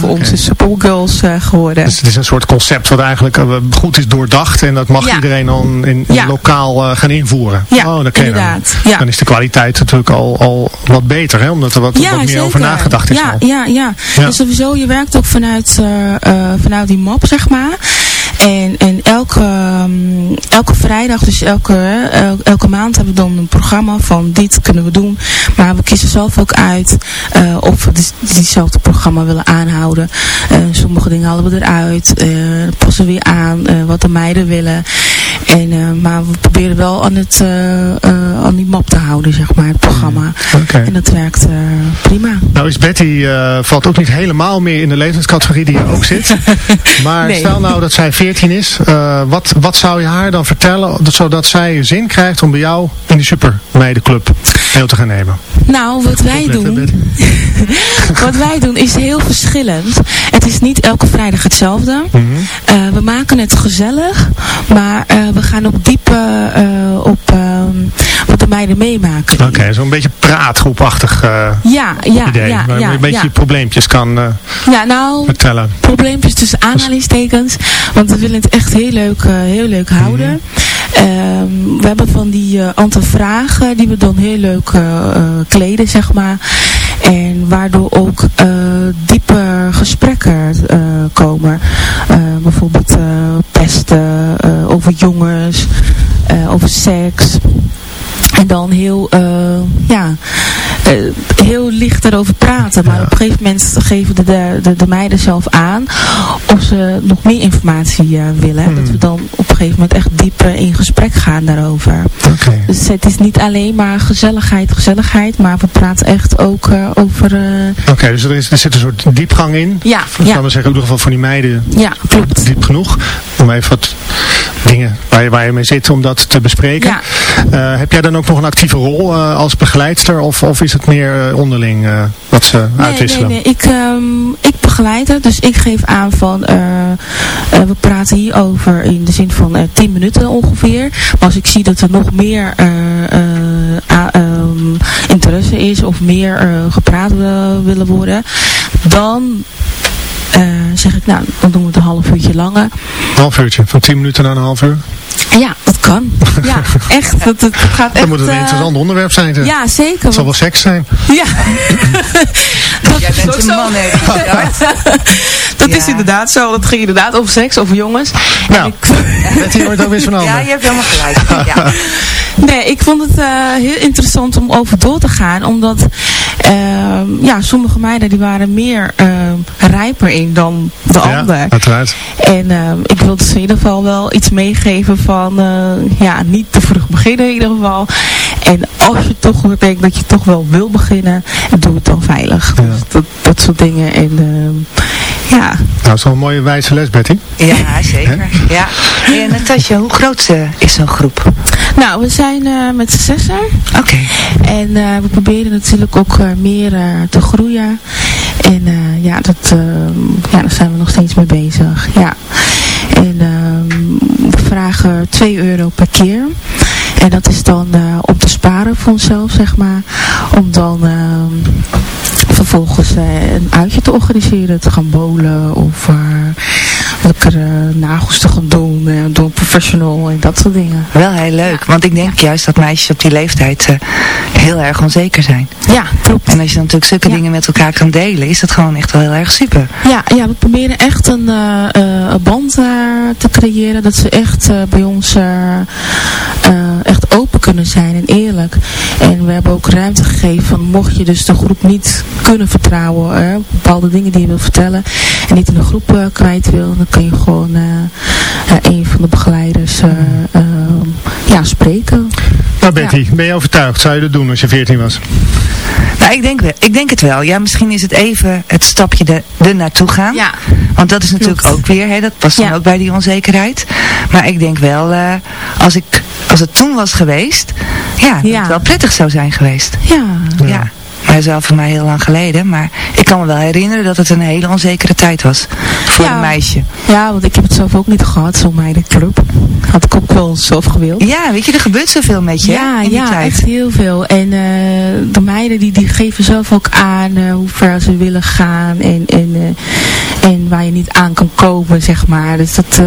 voor ons de Supergirls eh, geworden. Dus het is een soort concept wat eigenlijk eh, goed is doordacht. En dat mag Ja. iedereen dan in, in Ja. lokaal eh, gaan invoeren. Ja, oh, dat ken je dan. inderdaad. Dan is de kwaliteit natuurlijk al, al wat beter. Hè? Omdat er wat, wat meer over nagedacht is. Ja, al. ja, ja. En sowieso, je werkt ook vanuit, vanuit die map, zeg maar. En, en elke, ehm, elke vrijdag, dus elke, eh, el- elke maand hebben we dan een programma van dit kunnen we doen. Maar we kiezen zelf ook uit eh, of we diezelfde programma willen aanhouden. Eh, sommige dingen halen we eruit, passen we weer aan wat de meiden willen. En, eh, maar we proberen wel aan, het, eh, eh, aan die map te houden, zeg maar, het programma. Oké. En dat werkt prima. Nou is Betty, valt ook niet helemaal meer in de leeftijdscategorie die er ook zit. Maar Nee. stel nou dat zij 14 is. wat, wat zou je haar dan vertellen, dat- zodat zij zin krijgt om bij jou in die supermeidenclub deel te gaan nemen? Nou, wat wij Opletten, doen, wat wij doen is heel verschillend. Het is niet elke vrijdag hetzelfde. Mhm. We maken het gezellig, maar we gaan ook diep eh, eh, op ehm, wat de meiden meemaken. Oké, zo'n beetje praatgroepachtig eh, Ja, ja, idee. ja, waar je een beetje ja. probleempjes kan eh, Ja, nou, vertellen. probleempjes tussen aanhalingstekens. Want we willen het echt heel leuk, eh, heel leuk houden. Ehm, we hebben van die eh, aantal vragen die we dan heel leuk eh, eh, kleden, zeg maar. En waardoor ook eh, diepe gesprekken eh, komen. Bijvoorbeeld eh, pesten, eh, over jongens. eh, over seks. En dan heel, ja, eh, heel licht erover praten. Maar op een gegeven moment geven de, de, de, de meiden zelf aan of ze nog meer informatie eh, willen. Hmm. Dat we dan op een gegeven moment echt dieper in gesprek gaan daarover. Dus het is niet alleen maar gezelligheid, gezelligheid. Maar we praten echt ook eh, over... Oké, dus er, is, er zit een soort diepgang in. Ja, Ik ja. zeggen, in ieder geval voor die meiden Ja, klopt. diep genoeg. Om even wat dingen waar je, waar je mee zit om dat te bespreken. Ja. Eh, heb jij dan ook nog een actieve rol eh, als begeleidster? Of, of is het meer eh, onderling wat ze Nee, uitwisselen? nee, nee. Ik, ehm, ik begeleid het. Dus ik geef aan van, we praten hierover in de zin van eh 10 minuten ongeveer. Maar als ik zie dat er nog meer eh, eh, ehm, interesse is of meer gepraat wil- willen worden, dan eh, zeg ik, nou, dan doen we het een half uurtje langer. Een half uurtje, van 10 minuten naar een half uur. Ja, dat kan. Ja, echt. Dat, dat gaat echt... Dan moet het een eh, interessant onderwerp zijn. Ja, zeker. Het zal wel seks zijn. Ja. dat Jij is bent ook een zo. man, hè? Dat Ja. is inderdaad zo. Dat ging inderdaad over seks, over jongens. Nou, Betty wordt ook weer zo'n ander. Ja, je hebt helemaal gelijk. Ja. Nee, ik vond het eh, heel interessant om over door te gaan. Omdat ehm, ja, sommige meiden die waren meer ehm, rijper in dan de Ja, ander. uiteraard. En ehm, ik wilde ze in ieder geval wel iets meegeven van eh, ja, niet te vroeg beginnen in ieder geval. En als je toch denkt dat je toch wel wil beginnen, doe het dan veilig. Dus dat, dat soort dingen. En ja, Nou, dat is wel een mooie wijze les, Betty. Ja, zeker. Ja. Hey, en Natasja, hoe groot eh, is zo'n groep? Nou, we zijn eh, met z'n zessen. Oké. En eh, we proberen natuurlijk ook eh, meer eh, te groeien. En eh, ja, dat, ja, daar zijn we nog steeds mee bezig. Ja. En ehm, we vragen 2 euro per keer. En dat is dan eh, om te sparen voor onszelf, zeg maar. Om dan ehm, vervolgens eh, een uitje te organiseren. Te gaan bowlen of eh, lekker eh, nagels te gaan doen. eh, door een professional en dat soort dingen. Wel heel leuk, want ik denk juist dat meisjes op die leeftijd eh, heel erg onzeker zijn. Ja, klopt. En als je dan natuurlijk zulke dingen met elkaar kan delen, is dat gewoon echt wel heel erg super. Ja, ja, we proberen echt een, eh, eh, band eh, te creëren. Dat ze echt eh, bij ons eh, eh, echt open kunnen zijn en eerlijk. En we hebben ook ruimte gegeven van mocht je dus de groep niet kunnen vertrouwen. eh, bepaalde dingen die je wil vertellen. En niet in de groep eh, kwijt wil. Dan kun je gewoon eh, eh, een van de begeleiders ja, spreken. Nou Betty, ben je overtuigd? Zou je dat doen als je 14 was? Nou, ik denk, wel- ik denk het wel. Ja, misschien is het even het stapje er, er naartoe gaan. Ja. Want dat is natuurlijk ook weer, hè, dat past dan Ja. ook bij die onzekerheid. Maar ik denk wel, eh, als, ik, als het toen was geweest, ja, dat Ja. het wel prettig zou zijn geweest. Ja. Ja. Dat is wel voor mij heel lang geleden. Maar ik kan me wel herinneren dat het een hele onzekere tijd was. Voor Ja. een meisje. Ja, want ik heb het zelf ook niet gehad, zo'n meidenclub. Had ik ook wel zelf gewild. Ja, weet je, er gebeurt zoveel met je Ja, in die ja tijd. echt heel veel. En eh, de meiden die, die geven zelf ook aan eh, hoe ver ze willen gaan. En, en, eh, en waar je niet aan kan komen, zeg maar. Dus dat, eh,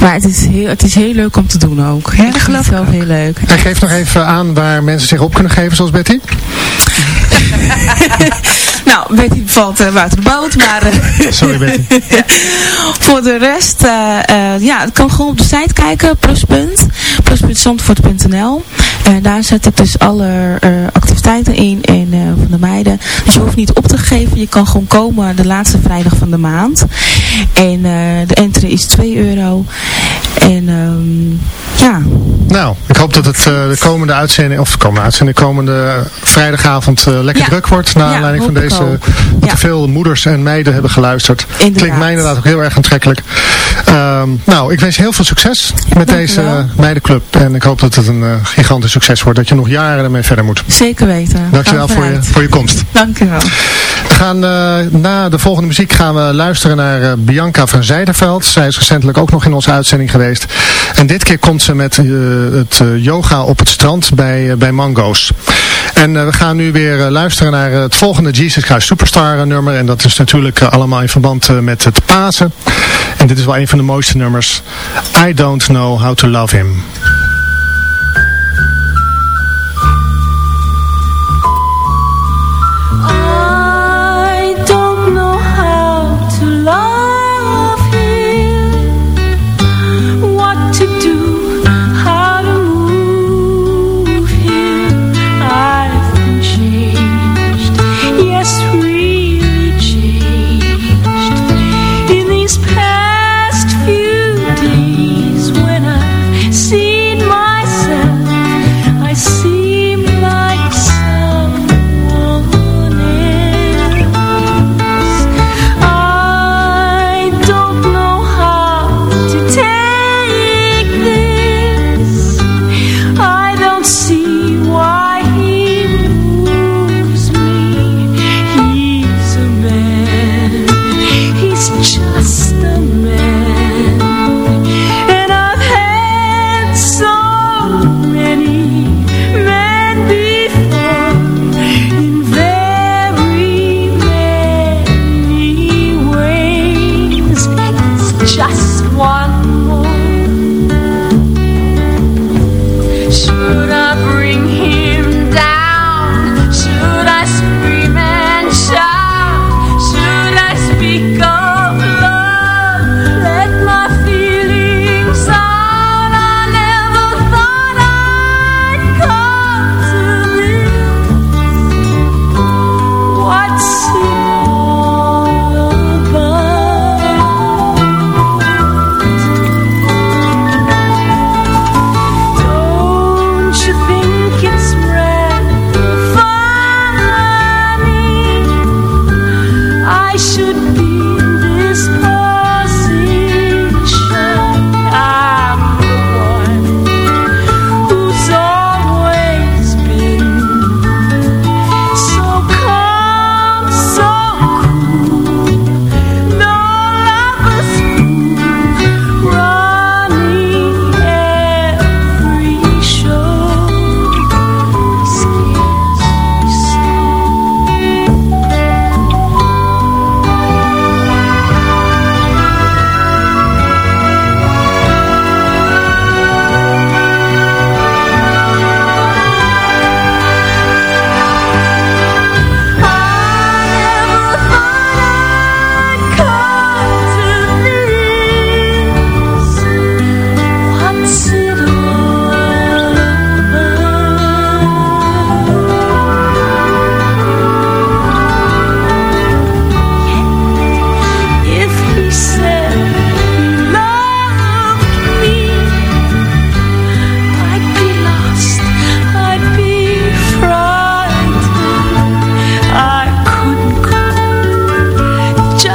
maar het is, heel, het is heel leuk om te doen ook. Ja, dat geloof ik zelf heel leuk. En geef nog even aan waar mensen zich op kunnen geven, zoals Betty. nou, Betty valt eh, buiten de boot, maar... eh, Sorry Betty. Voor de rest, eh, ja, het kan gewoon op de site kijken, pluspunt, pluspuntzandvoort.nl. En daar zet ik dus alle eh, activiteiten in en, eh, van de meiden. Dus je hoeft niet op te geven, je kan gewoon komen de laatste vrijdag van de maand. En eh, de entree is 2 euro. En ehm, ja, Nou, ik hoop dat het eh, de komende uitzending, of de komende uitzending, de komende vrijdagavond lekker Ja. druk wordt. Naar Ja, aanleiding van deze, ook. dat Ja. veel moeders en meiden hebben geluisterd. Inderdaad. Klinkt mij inderdaad ook heel erg aantrekkelijk. Ehm, nou, ik wens je heel veel succes met Dank deze meidenclub. En ik hoop dat het een gigantisch succes wordt. Dat je nog jaren ermee verder moet. zeker weten. Dankjewel we voor je, voor je komst. Dankjewel. We gaan eh, na de volgende muziek gaan we luisteren naar eh, Bianca van Zijderveld. Zij is recentelijk ook nog in onze uitzending geweest. En dit keer komt ze met eh, het yoga op het strand bij, bij Mango's. En we gaan nu weer luisteren naar het volgende Jesus Christ Superstar nummer. En dat is natuurlijk allemaal in verband met het Pasen. En dit is wel een van de mooiste nummers. I don't know how to love him.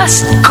trust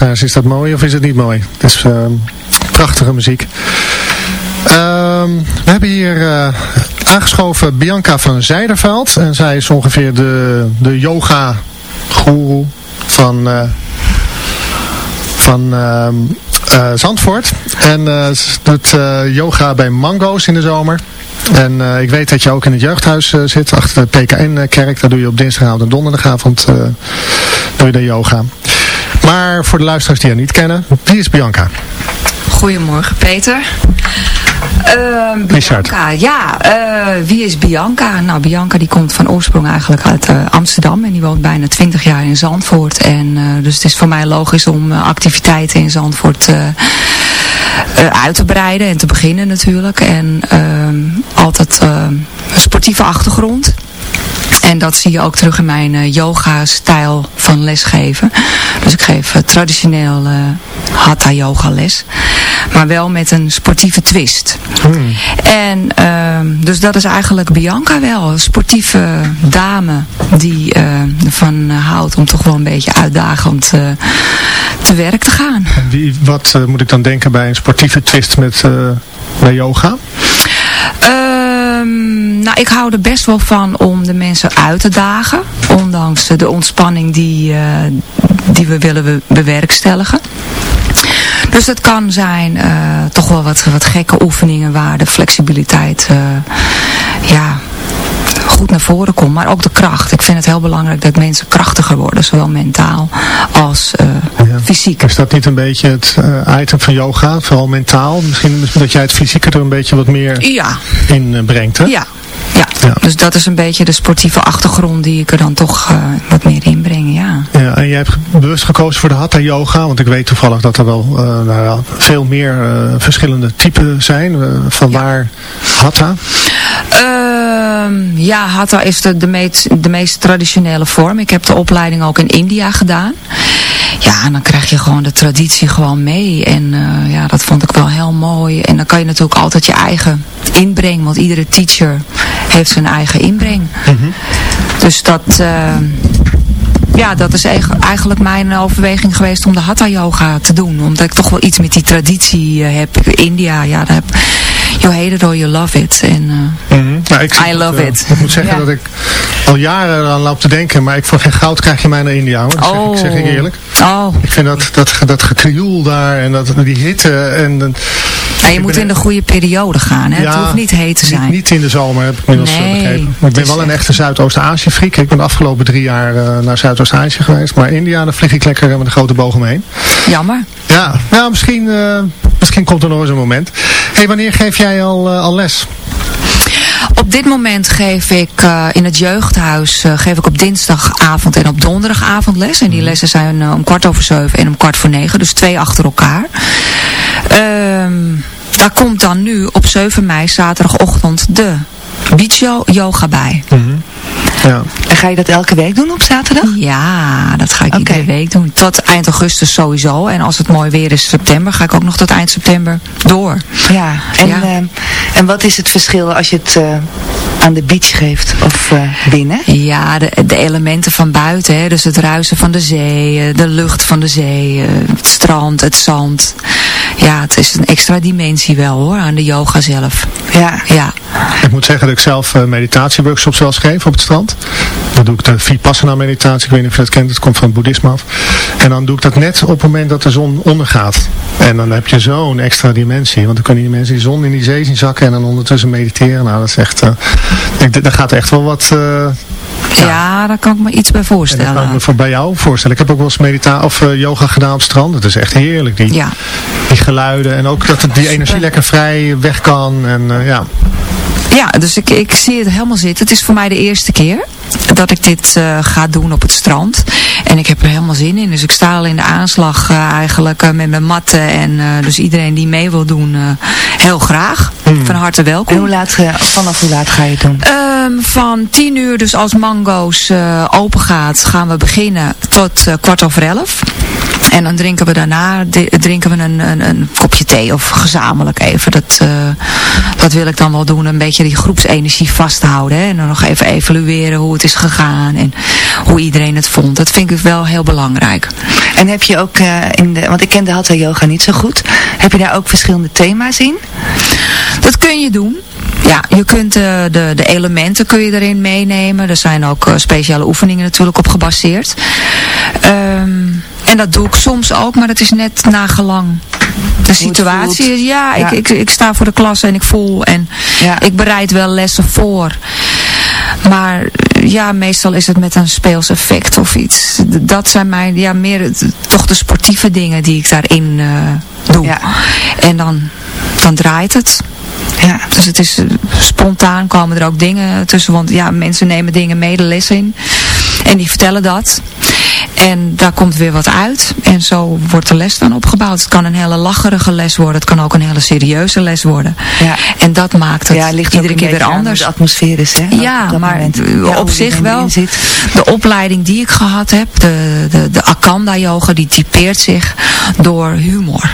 is dat mooi of is het niet mooi? Het is ehm, prachtige muziek. Ehm, we hebben hier eh, aangeschoven Bianca van Zijderveld. En zij is ongeveer de, de yoga-goeroe van, eh, van ehm, eh, Zandvoort. En ze doet yoga bij Mango's in de zomer. En ik weet dat je ook in het jeugdhuis zit, achter de PKN-kerk. Daar doe je op dinsdagavond en donderdagavond eh, doe je de yoga. Maar voor de luisteraars die haar niet kennen, wie is Bianca? Goedemorgen Peter. Richard. Bianca, ja, eh, wie is Bianca? Nou, Bianca die komt van oorsprong eigenlijk uit eh, Amsterdam en die woont bijna 20 jaar in Zandvoort. En eh, dus het is voor mij logisch om activiteiten in Zandvoort uit te breiden en te beginnen natuurlijk. En ehm, altijd een sportieve achtergrond. En dat zie je ook terug in mijn eh, yoga-stijl van lesgeven. Dus ik geef eh, traditioneel eh, hatha yoga les. Maar wel met een sportieve twist. En ehm, dus dat is eigenlijk Bianca wel. Een sportieve dame die eh, ervan houdt om toch wel een beetje uitdagend te werk te gaan. En Wie, wat moet ik dan denken bij een sportieve twist met bij yoga? Nou, ik hou er best wel van om de mensen uit te dagen. Ondanks de ontspanning die, eh, die we willen be- bewerkstelligen. Dus het kan zijn eh, toch wel wat, wat gekke oefeningen waar de flexibiliteit eh, ja, goed naar voren komt. Maar ook de kracht. Ik vind het heel belangrijk dat mensen krachtiger worden. Zowel mentaal als fysiek. Is dat niet een beetje het item van yoga, vooral mentaal? Misschien dat jij het fysieke er een beetje wat meer Ja. in brengt, hè? Ja. Ja. dus dat is een beetje de sportieve achtergrond die ik er dan toch eh, wat meer in breng, ja. Ja, en jij hebt bewust gekozen voor de Hatha Yoga, want ik weet toevallig dat er wel eh, nou ja, veel meer eh, verschillende typen zijn. Van waar Hatha? Ehm, ja, Hatha is de, de, meest, de meest traditionele vorm. Ik heb de opleiding ook in India gedaan. Ja, en dan krijg je gewoon de traditie gewoon mee. En eh, ja, dat vond ik wel heel mooi. En dan kan je natuurlijk altijd je eigen inbreng, want iedere teacher heeft zijn eigen inbreng. Dus dat... eh, ja, dat is eigen- eigenlijk mijn overweging geweest om de Hatha yoga te doen. Omdat ik toch wel iets met die traditie eh, heb. India, ja, daar heb you hate it or you love it. En, eh, Mhm. Nou, ik, I love eh, it. Ik moet zeggen Ja. dat ik al jaren aan loop te denken, maar ik voor geen goud krijg je mij naar India hoor. Dat zeg, ik, zeg ik Oh. eerlijk. Oh. Ik vind dat, dat, dat gekrioel daar en dat, die hitte en... je moet in de goede periode gaan. Hè? het hoeft niet heet te zijn. Niet, niet in de zomer, heb ik inmiddels eh, Nee, begrepen. Maar ik ben wel een echte Zuidoost-Azië-freak. Ik ben de afgelopen drie jaar eh, naar Zuidoost-Azië geweest. Maar India, daar vlieg ik lekker eh, met een grote boog omheen. Jammer. Ja, nou, misschien, misschien komt er nog eens een moment. hey, wanneer geef jij al, al les? Op dit moment geef ik in het jeugdhuis geef ik op dinsdagavond en op donderdagavond les. En die Mhm. lessen zijn om kwart over zeven en om kwart voor negen. Dus twee achter elkaar. Ehm, daar komt dan nu op 7 mei zaterdagochtend de beach yoga bij. Ja. En ga je dat elke week doen op zaterdag? Ja, dat ga ik iedere week doen. Tot eind augustus sowieso. En als het mooi weer is september, ga ik ook nog tot eind september door. Ja, en, Ja. ehm, en wat is het verschil als je het eh, aan de beach geeft of eh, binnen? Ja, de, de elementen van buiten. Hè? Dus het ruisen van de zee, eh, de lucht van de zee, het strand, het zand. Ja, het is een extra dimensie wel hoor, aan de yoga zelf. Ja. Ja. Ik moet zeggen dat ik zelf eh, meditatieworkshops wel eens geef op het strand. Dan doe ik de Vipassana meditatie. Ik weet niet of je dat kent. Het komt van het boeddhisme af. En dan doe ik dat net op het moment dat de zon ondergaat. En dan heb je zo'n extra dimensie. Want dan kunnen die mensen die zon in die zee zien zakken en dan ondertussen mediteren. Nou, dat is echt... eh, ik, daar gaat echt wel wat... eh, Ja. daar kan ik me iets bij en dat voorstellen. kan ik me voor bij jou voorstellen. Ik heb ook wel eens medita of eh, yoga gedaan op het strand. Het is echt heerlijk. Die, Ja. die geluiden. En ook dat het die energie lekker vrij weg kan. En eh, ja. Ja, dus ik, ik zie het helemaal zitten. Het is voor mij de eerste keer dat ik dit eh, ga doen op het strand. En ik heb er helemaal zin in. Dus ik sta al in de aanslag eh, eigenlijk eh, met mijn matten. En dus iedereen die mee wil doen, heel graag. Van harte welkom. En hoe laat, vanaf hoe laat ga je het doen? Ehm, van 10 uur, dus als Mango's open gaat, gaan we beginnen tot kwart over elf. En dan drinken we daarna drinken we een, een, een kopje thee of gezamenlijk even. Dat, eh, dat wil ik dan wel doen. Een beetje die groepsenergie vasthouden. Hè? En dan nog even evalueren hoe het is gegaan. En hoe iedereen het vond. Dat vind ik wel heel belangrijk. En heb je ook eh, in de, want ik ken de Hatha yoga niet zo goed. Heb je daar ook verschillende thema's in? Dat kun je doen. Ja, je kunt eh, de, de elementen kun je erin meenemen. Er zijn ook speciale oefeningen natuurlijk op gebaseerd. Ehm, en dat doe ik soms ook, maar dat is net nagelang de situatie. Ja, Ja. Ik, ik, ik sta voor de klas en ik voel en ik bereid wel lessen voor. Maar ja, meestal is het met een speels effect of iets. Dat zijn mijn, ja, meer toch de sportieve dingen die ik daarin eh, doe. En dan, dan draait het. Ja. Dus het is eh, spontaan komen er ook dingen tussen. Want ja, mensen nemen dingen mee de les in. En die vertellen dat. En daar komt weer wat uit. En zo wordt de les dan opgebouwd. Het kan een hele lacherige les worden. Het kan ook een hele serieuze les worden. Ja. En dat maakt het Ja, ligt iedere keer weer anders. de atmosfeer is, hè? Ja, Op dat maar moment. Ja, op zich wel. De opleiding die ik gehad heb, de, de, de Akanda yoga, die typeert zich door humor.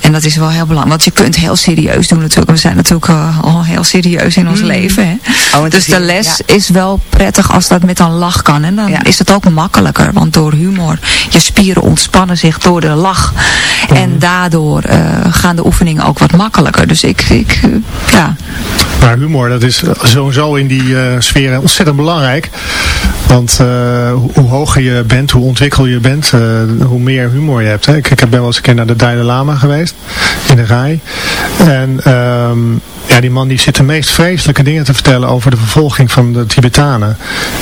En dat is wel heel belangrijk. Want je kunt heel serieus doen natuurlijk. We zijn natuurlijk eh, al heel serieus in ons Mm. leven. Hè? Oh, dus de les ja. is wel prettig als dat met een lach kan. En dan is het ook makkelijker. Want door humor, je spieren ontspannen zich door de lach. En daardoor eh, gaan de oefeningen ook wat makkelijker. Dus ik, ik eh, ja. Maar humor, dat is sowieso in die eh sfeer ontzettend belangrijk. Want eh, hoe, hoger je bent, hoe ontwikkel je bent, eh, hoe meer humor je hebt. Hè. Ik, ik ben wel eens een keer naar de Dalai Lama geweest, in de Rai. En ehm, ja, die man die zit de meest vreselijke dingen te vertellen over de vervolging van de Tibetanen.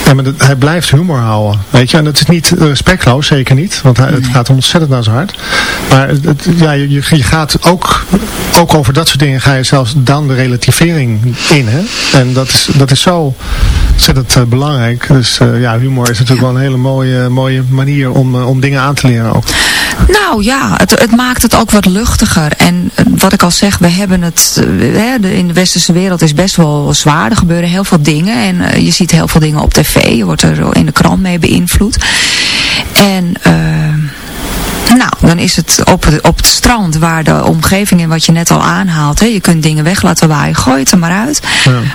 En maar dat- hij blijft humor houden, weet je. En dat is niet respectloos, zeker niet. Want het gaat ontzettend naar zijn hart. Maar het, het- ja, je, je gaat ook, ook over dat soort dingen ga je zelfs dan de relativering in. Hè? En dat is, dat is zo ontzettend eh, belangrijk. Dus eh, ja, humor is natuurlijk wel een hele mooie, mooie manier om, eh, om dingen aan te leren ook. Nou ja, het, het maakt het ook wat luchtiger. En eh, wat ik al zeg, we hebben het, eh, in de westerse wereld is best wel zwaar. Er gebeuren heel veel dingen en eh, je ziet heel veel dingen op tv. Je wordt er in de krant mee beïnvloed. En... Nou, dan is het op het, op het strand waar de omgeving en wat je net al aanhaalt. Hè, je kunt dingen weg laten waaien, gooi het er maar uit.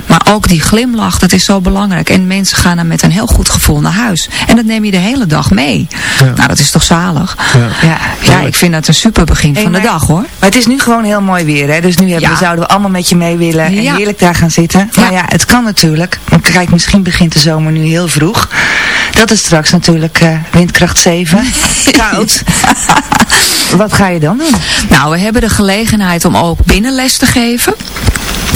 Maar ook die glimlach, dat is zo belangrijk. En mensen gaan dan met een heel goed gevoel naar huis. En dat neem je de hele dag mee. Nou, dat is toch zalig? Ja, ja, ik vind dat een super begin van de dag hoor. Maar het is nu gewoon heel mooi weer, hè? Dus nu hebben, Ja. zouden we allemaal met je mee willen en Ja. heerlijk daar gaan zitten. Maar ja, het kan natuurlijk. Want Kijk, misschien begint de zomer nu heel vroeg. Dat is straks natuurlijk eh, windkracht 7. Koud. Wat ga je dan doen? Nou, we hebben de gelegenheid om ook binnenles te geven.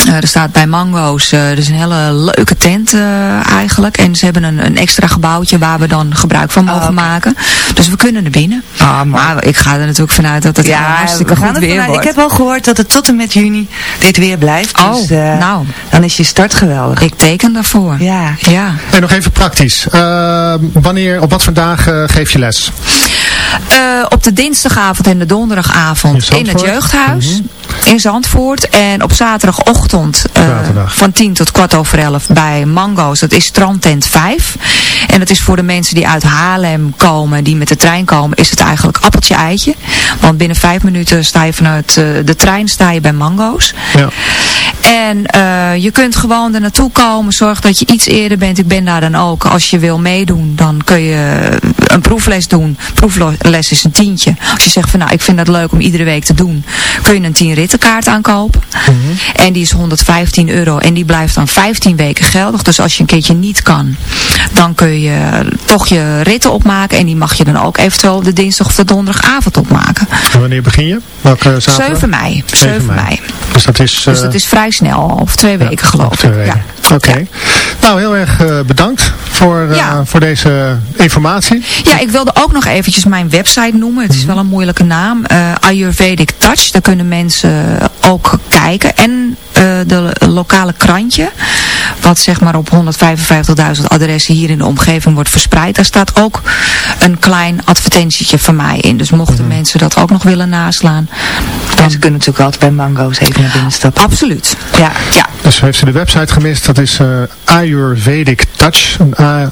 Eh, er staat bij Mango's, eh er is een hele leuke tent eh, eigenlijk. En ze hebben een, een extra gebouwtje waar we dan gebruik van mogen maken. Dus we kunnen er binnen. maar ik ga er natuurlijk vanuit dat het Ja, hartstikke we gaan goed weer wordt. Ik heb al gehoord dat het tot en met juni dit weer blijft. Oh, dus, eh, nou. Dan is je start geweldig. Ik teken daarvoor. Ja. Ja. En nog even praktisch. Eh, wanneer, op wat voor dagen geef je les? Eh, op de dinsdagavond en de donderdagavond in, het jeugdhuis in Zandvoort. En op zaterdagochtend eh, van 10 tot kwart over 11 bij Mango's. Dat is strandtent 5. En dat is voor de mensen die uit Haarlem komen, die met de trein komen, is het eigenlijk appeltje eitje. Want binnen vijf minuten sta je vanuit eh, de trein sta je bij Mango's. Ja. En eh, je kunt gewoon er naartoe komen. Zorg dat je iets eerder bent. Ik ben daar dan ook. Als je wil meedoen, dan kun je een proefles doen. Proefles is een tientje. Als je zegt van nou, ik vind dat leuk om iedere week te doen. Kun je een 10 rittenkaart aankopen. En die is 115 euro. En die blijft dan 15 weken geldig. Dus als je een keertje niet kan, dan kun je toch je ritten opmaken. En die mag je dan ook eventueel op de dinsdag of de donderdagavond opmaken. En wanneer begin je? Welke zaterdag? 7 mei. 7 mei. Dus dat is... Dus eh, dat is vrij snel. Of twee weken geloof twee ik. weken. Ja. Oké. Nou, heel erg eh, bedankt voor, eh, Ja. voor deze informatie. Ja, ik wilde ook nog eventjes mijn website noemen. Het is wel een moeilijke naam. Eh, Ayurvedic Touch. Daar kunnen mensen ook kijken. En eh, de lokale krantje. Wat zeg maar op 155.000 adressen hier in de omgeving wordt verspreid. Daar staat ook een klein advertentietje van mij in. Dus mochten mensen dat ook nog willen naslaan. En ze kunnen natuurlijk altijd bij Mango's even naar binnen stappen. Absoluut. Ja. ja. Dus heeft ze de website gemist. Dat is eh, Ayurvedic Touch. Een A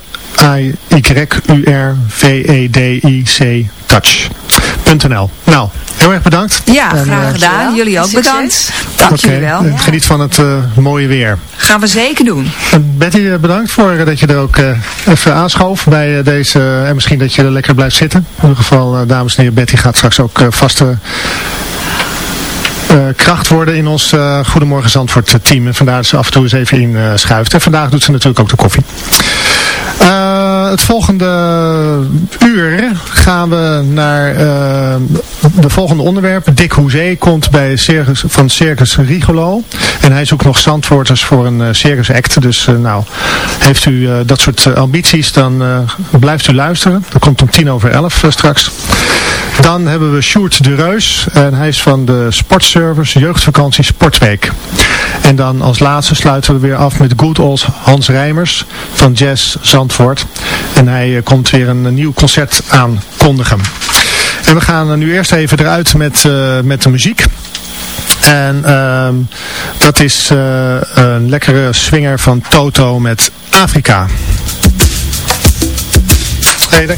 I-Y-U-R-V-E-D-I-C Touch.nl Nou, heel erg bedankt. Ja, En, graag eh, gedaan. Jullie ook Succes. bedankt. Dank oké, jullie wel. Geniet van het eh, mooie weer. Gaan we zeker doen. En Betty, eh, bedankt voor dat je er ook eh, even aanschoof bij deze. en misschien dat je er lekker blijft zitten. In ieder geval, dames en heren, Betty gaat straks ook vaste eh, kracht worden in ons eh, Goedemorgen Zandvoort team. En vandaar dat ze af en toe eens even in eh, schuift. En vandaag doet ze natuurlijk ook de koffie. Eh, het volgende uur gaan we naar eh, de volgende onderwerpen. Dick Hoezee komt bij Circus, van Circus Rigolo. En hij zoekt nog zandvoorters voor een eh, circus act. Dus nou, heeft u dat soort ambities, dan blijft u luisteren. Dat komt om tien over elf straks. Dan hebben we Sjoerd de Reus. En hij is van de Sportservice Jeugdvakantie Sportweek. En dan als laatste sluiten we weer af met Good Old Hans Rijmers van Jazz En hij eh, komt weer een, nieuw concert aankondigen. En we gaan eh, nu eerst even eruit met, eh, met de muziek. En ehm, dat is een lekkere swinger van Toto met Afrika. Hey,